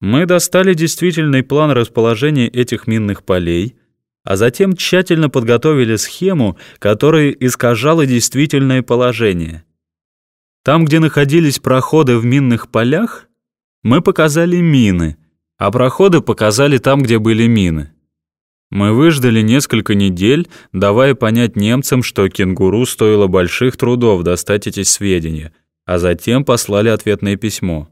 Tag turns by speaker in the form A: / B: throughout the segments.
A: Мы достали действительный план расположения этих минных полей, а затем тщательно подготовили схему, которая искажала действительное положение. Там, где находились проходы в минных полях, мы показали мины, а проходы показали там, где были мины. Мы выждали несколько недель, давая понять немцам, что кенгуру стоило больших трудов достать эти сведения, а затем послали ответное письмо.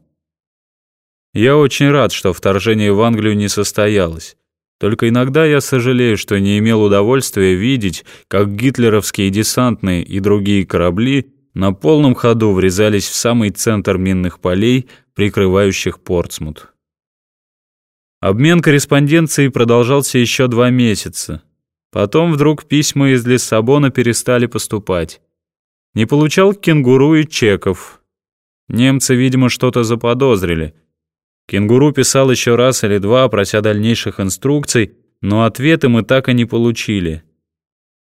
A: Я очень рад, что вторжение в Англию не состоялось. Только иногда я сожалею, что не имел удовольствия видеть, как гитлеровские десантные и другие корабли на полном ходу врезались в самый центр минных полей, прикрывающих Портсмут. Обмен корреспонденцией продолжался еще два месяца. Потом вдруг письма из Лиссабона перестали поступать. Не получал кенгуру и чеков. Немцы, видимо, что-то заподозрили — Кенгуру писал еще раз или два, прося дальнейших инструкций, но ответы мы так и не получили.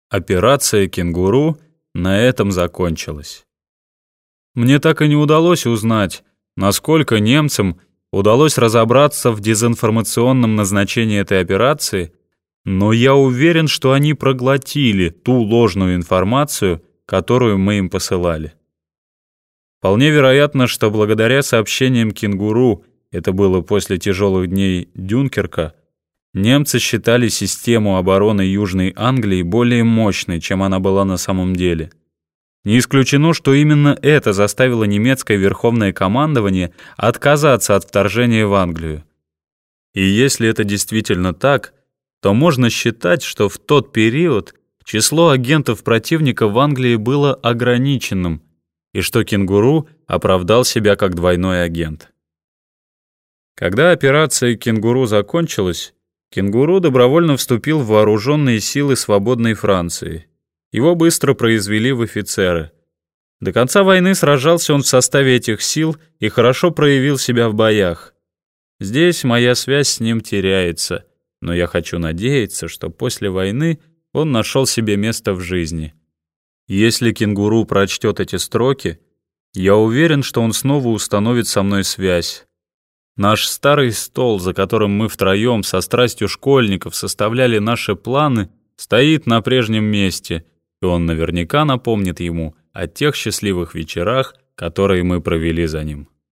A: Операция «Кенгуру» на этом закончилась. Мне так и не удалось узнать, насколько немцам удалось разобраться в дезинформационном назначении этой операции, но я уверен, что они проглотили ту ложную информацию, которую мы им посылали. Вполне вероятно, что благодаря сообщениям «Кенгуру» это было после тяжелых дней Дюнкерка, немцы считали систему обороны Южной Англии более мощной, чем она была на самом деле. Не исключено, что именно это заставило немецкое верховное командование отказаться от вторжения в Англию. И если это действительно так, то можно считать, что в тот период число агентов противника в Англии было ограниченным, и что кенгуру оправдал себя как двойной агент. Когда операция «Кенгуру» закончилась, «Кенгуру» добровольно вступил в вооруженные силы свободной Франции. Его быстро произвели в офицеры. До конца войны сражался он в составе этих сил и хорошо проявил себя в боях. Здесь моя связь с ним теряется, но я хочу надеяться, что после войны он нашел себе место в жизни. Если кенгуру прочтет эти строки, я уверен, что он снова установит со мной связь, Наш старый стол, за которым мы втроем со страстью школьников составляли наши планы, стоит на прежнем месте, и он наверняка напомнит ему о тех счастливых вечерах, которые мы провели за ним.